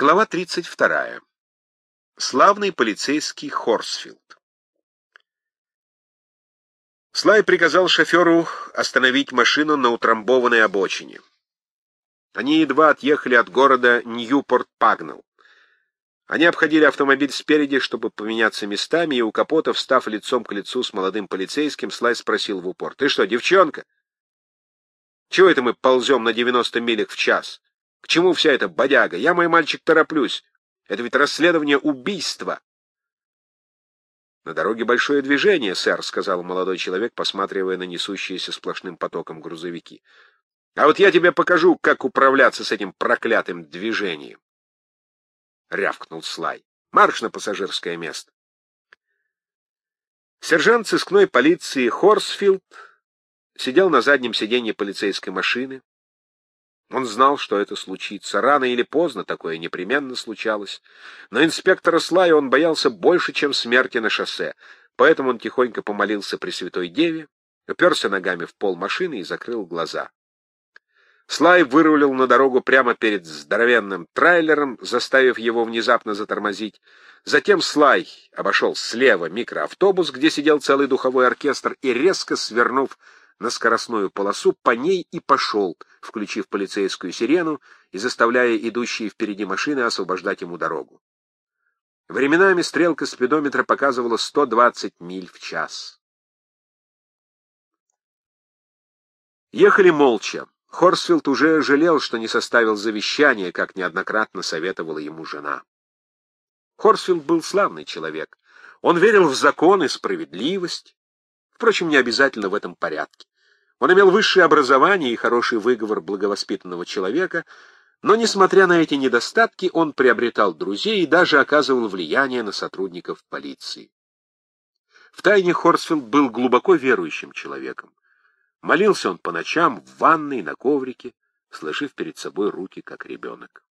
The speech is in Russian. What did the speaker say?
Глава 32. Славный полицейский Хорсфилд. Слай приказал шоферу остановить машину на утрамбованной обочине. Они едва отъехали от города Ньюпорт-Пагнелл. Они обходили автомобиль спереди, чтобы поменяться местами, и у капота, встав лицом к лицу с молодым полицейским, Слай спросил в упор. — Ты что, девчонка? Чего это мы ползем на 90 милях в час? К чему вся эта бодяга? Я, мой мальчик, тороплюсь. Это ведь расследование убийства. На дороге большое движение, сэр, — сказал молодой человек, посматривая на несущиеся сплошным потоком грузовики. А вот я тебе покажу, как управляться с этим проклятым движением. Рявкнул Слай. Марш на пассажирское место. Сержант сыскной полиции Хорсфилд сидел на заднем сиденье полицейской машины. Он знал, что это случится. Рано или поздно такое непременно случалось. Но инспектора Слая он боялся больше, чем смерти на шоссе. Поэтому он тихонько помолился Пресвятой Деве, уперся ногами в пол машины и закрыл глаза. Слай вырулил на дорогу прямо перед здоровенным трейлером, заставив его внезапно затормозить. Затем Слай обошел слева микроавтобус, где сидел целый духовой оркестр, и, резко свернув на скоростную полосу, по ней и пошел, включив полицейскую сирену и заставляя идущие впереди машины освобождать ему дорогу. Временами стрелка спидометра показывала 120 миль в час. Ехали молча. Хорсфилд уже жалел, что не составил завещание, как неоднократно советовала ему жена. Хорсфилд был славный человек. Он верил в закон и справедливость, Впрочем, не обязательно в этом порядке. Он имел высшее образование и хороший выговор благовоспитанного человека, но, несмотря на эти недостатки, он приобретал друзей и даже оказывал влияние на сотрудников полиции. Втайне Хорсфилд был глубоко верующим человеком. Молился он по ночам в ванной, на коврике, сложив перед собой руки, как ребенок.